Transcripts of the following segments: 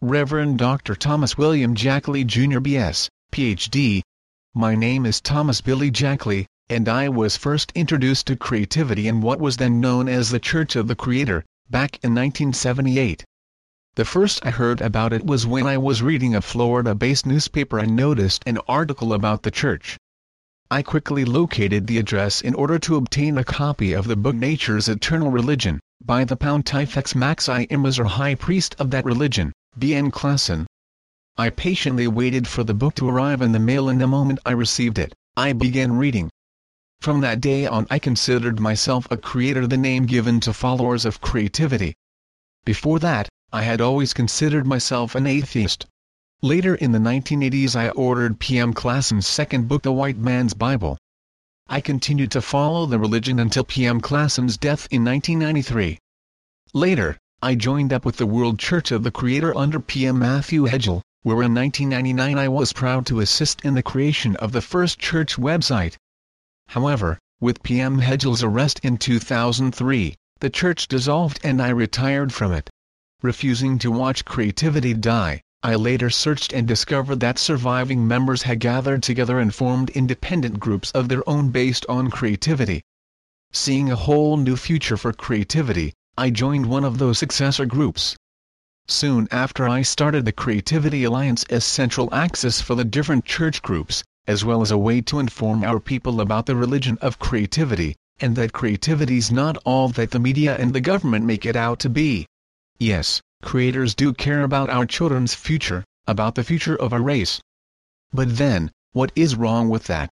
Reverend Dr. Thomas William Jackley Jr. B.S., Ph.D. My name is Thomas Billy Jackley, and I was first introduced to creativity in what was then known as the Church of the Creator, back in 1978. The first I heard about it was when I was reading a Florida-based newspaper and noticed an article about the church. I quickly located the address in order to obtain a copy of the book Nature's Eternal Religion, by the Pontifex Maximus or High Priest of that religion, B. N. Klassen. I patiently waited for the book to arrive in the mail and the moment I received it, I began reading. From that day on I considered myself a creator the name given to followers of creativity. Before that, I had always considered myself an atheist. Later in the 1980s I ordered P.M. Klassen's second book The White Man's Bible. I continued to follow the religion until P.M. Klassen's death in 1993. Later, I joined up with the World Church of the Creator under P.M. Matthew Hale, where in 1999 I was proud to assist in the creation of the first church website. However, with P.M. Hale's arrest in 2003, the church dissolved and I retired from it. Refusing to watch creativity die, I later searched and discovered that surviving members had gathered together and formed independent groups of their own based on creativity. Seeing a whole new future for creativity, I joined one of those successor groups. Soon after I started the Creativity Alliance as central axis for the different church groups, as well as a way to inform our people about the religion of creativity, and that creativity's not all that the media and the government make it out to be. Yes, creators do care about our children's future, about the future of our race. But then, what is wrong with that?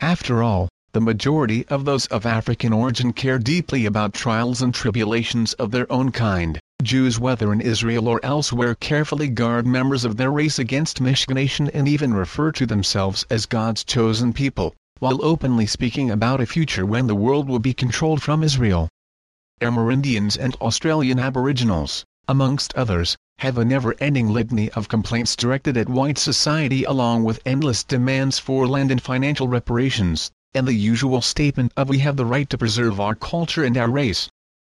After all, the majority of those of African origin care deeply about trials and tribulations of their own kind. Jews whether in Israel or elsewhere carefully guard members of their race against miscegenation and even refer to themselves as God's chosen people, while openly speaking about a future when the world will be controlled from Israel. Amerindians and Australian Aboriginals, amongst others, have a never-ending litany of complaints directed at white society along with endless demands for land and financial reparations and the usual statement of we have the right to preserve our culture and our race.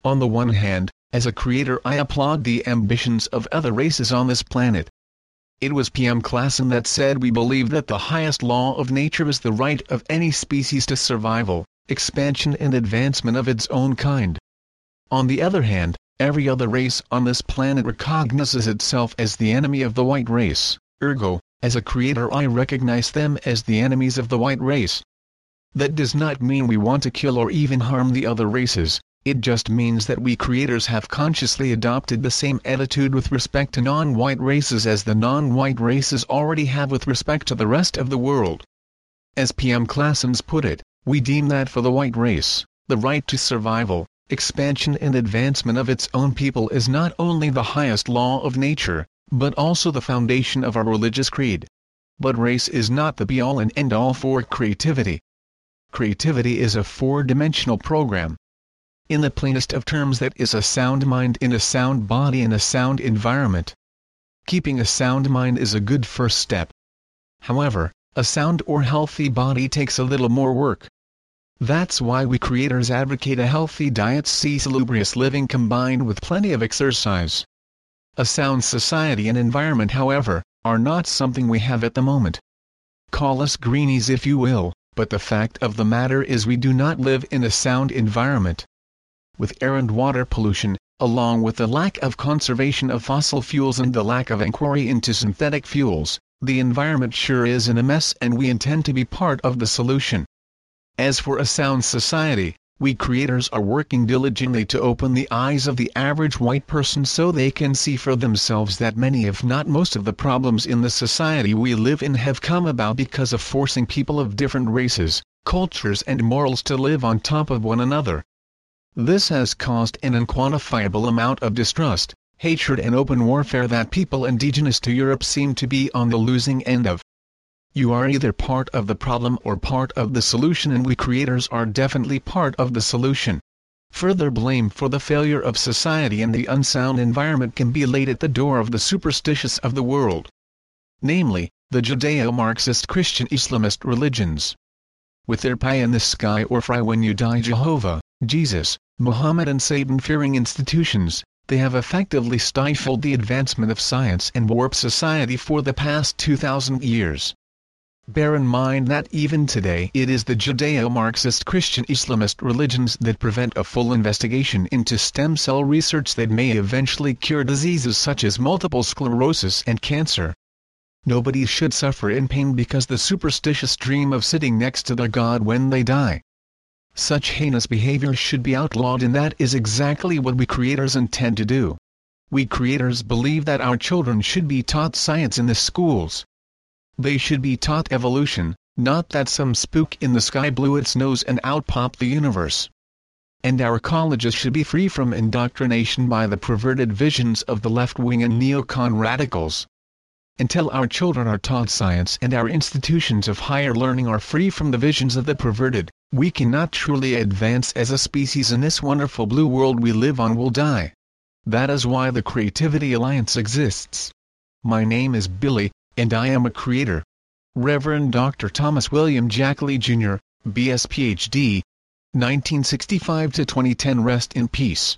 On the one hand, as a creator I applaud the ambitions of other races on this planet. It was P.M. Klassen that said we believe that the highest law of nature is the right of any species to survival, expansion and advancement of its own kind. On the other hand, every other race on this planet recognizes itself as the enemy of the white race, ergo, as a creator I recognize them as the enemies of the white race. That does not mean we want to kill or even harm the other races, it just means that we creators have consciously adopted the same attitude with respect to non-white races as the non-white races already have with respect to the rest of the world. As P.M. Klassens put it, we deem that for the white race, the right to survival, expansion and advancement of its own people is not only the highest law of nature, but also the foundation of our religious creed. But race is not the be-all and end-all for creativity creativity is a four-dimensional program. In the plainest of terms that is a sound mind in a sound body in a sound environment. Keeping a sound mind is a good first step. However, a sound or healthy body takes a little more work. That's why we creators advocate a healthy diet see salubrious living combined with plenty of exercise. A sound society and environment however, are not something we have at the moment. Call us greenies if you will, but the fact of the matter is we do not live in a sound environment. With air and water pollution, along with the lack of conservation of fossil fuels and the lack of inquiry into synthetic fuels, the environment sure is in a mess and we intend to be part of the solution. As for a sound society, we creators are working diligently to open the eyes of the average white person so they can see for themselves that many if not most of the problems in the society we live in have come about because of forcing people of different races, cultures and morals to live on top of one another. This has caused an unquantifiable amount of distrust, hatred and open warfare that people indigenous to Europe seem to be on the losing end of. You are either part of the problem or part of the solution and we creators are definitely part of the solution. Further blame for the failure of society and the unsound environment can be laid at the door of the superstitious of the world. Namely, the Judeo-Marxist Christian Islamist religions. With their pie in the sky or fry when you die Jehovah, Jesus, Muhammad and Satan-fearing institutions, they have effectively stifled the advancement of science and warped society for the past 2,000 years. Bear in mind that even today it is the Judeo-Marxist Christian Islamist religions that prevent a full investigation into stem cell research that may eventually cure diseases such as multiple sclerosis and cancer. Nobody should suffer in pain because the superstitious dream of sitting next to their God when they die. Such heinous behavior should be outlawed and that is exactly what we creators intend to do. We creators believe that our children should be taught science in the schools. They should be taught evolution, not that some spook in the sky blew its nose and out popped the universe. And our colleges should be free from indoctrination by the perverted visions of the left-wing and neocon radicals. Until our children are taught science and our institutions of higher learning are free from the visions of the perverted, we cannot truly advance as a species in this wonderful blue world we live on will die. That is why the Creativity Alliance exists. My name is Billy, and I am a creator. Reverend Dr. Thomas William Jackley Jr., BS PhD, 1965 to 2010 Rest in peace.